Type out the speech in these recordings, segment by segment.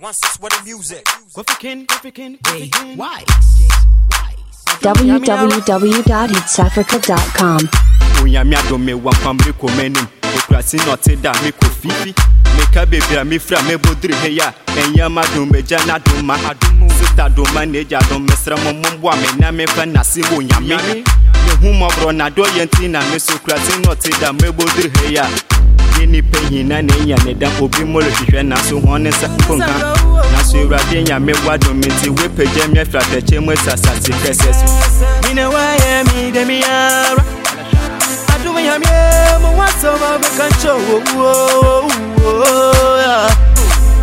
Once it's with the music. Adome fifi. Meka bebree a mefiri a mɛbɔduru hei a ɛnyɛ ma dom magya na doma sista doma na agya dom mesrɛ mo momboa me na memfa nase wɔ onyame mehu mmɔborɔ na dɔ yɛ nti na me so kurase na ɔte da mɛbɔduru hei a awurade nipa nyina ne nya ne da obi mmɔlɔhwehwɛ naso hɔn ne nsa konka naso awurade nyame wadome nti wopagya me afiri atɛkyɛ mu asasase kɛsɛ so. Mine wayɛ mi dɛ mi ara. Adom nyame mu wasɔ ma bɛka nkyɛ wɔwuo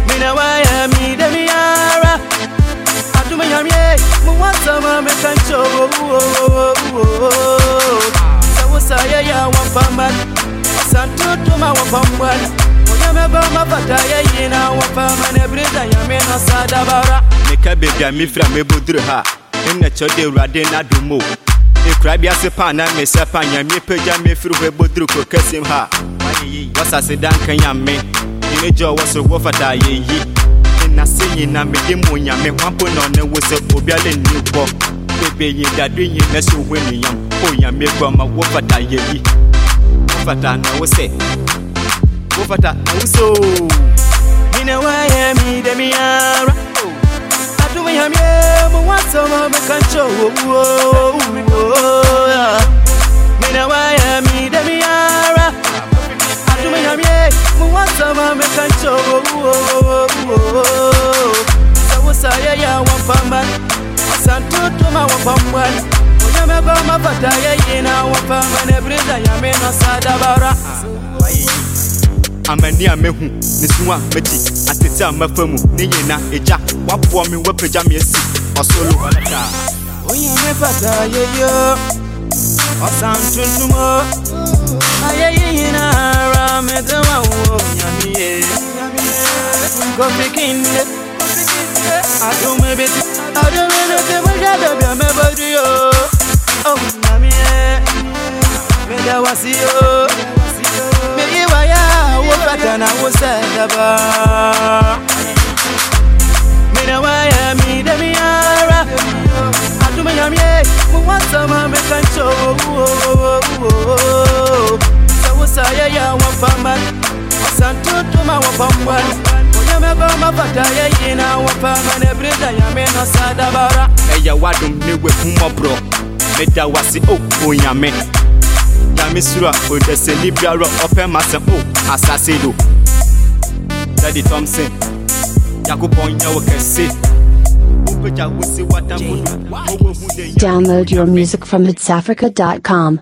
mine wayɛ mi dɛ mi ara. Adom nyame mu wasɔ ma bɛka nkyɛ wɔwuo sɛ wosayɛ yɛ wɔmfa ma satutuma wafambwana onyamebamafata yeyina wafamane brida yamino sadabara. Mekabebia miframe boduro ha. Mnɛkyɛwde awurade n'adomo ekura bi ase paa na mesɛ paa nyame pagya me firi hɔ eboduru ko kɛsɛm ha wɔsase da nkanyame nyine gya ɔwɔ so wɔfata yɛyi nnase nyina mede mu nyame. Hwampo na ɔne wo sɛ obiara nni hɔ bebe yi dade yi na so hɔ niyam ko nyame gbɔma wɔfata yɛyi wɔfata na wo sɛ wɔfata na wo sɛ o Mina waya mi de mi ara Aduma ya mi mo waso ma be kancho wo Mina waya mi de mi ara Aduma ya mi mo waso ma be kancho wo Sawo saya ya wa pamban Santo to ma wa pamban Onya me ba ma fata ya yina wa pamban mi no sadabara amani a mehu ne a magye atete a mafa mu ne nyina agya waboa me wapagya me asi ɔsolo Oya me fata ye yo. Osan tuntumo Aye ye yina ara me wa wo nyami ye Go pikinde Ado me beti no te mo ja do Me da wasi yo. Me ye wa ya wo fata na wo sa daba Me da wa ya mi de mi ara. Aduma ya mi mo wa sa ma me kancho. Sa wo sa ya ya wa faman Santo to ma wa faman Onya me ba ma fata ya yina wa faman Ebrida ya me no sadabara mmɔborɔ nyame suro a odasani biara ɔpɛ ma sɛ o asase do dade thompson nyankopɔn nyɛ wo kɛse wopagya wo se watamfo do wobɛhu dɛ Download your music from itsafrica.com.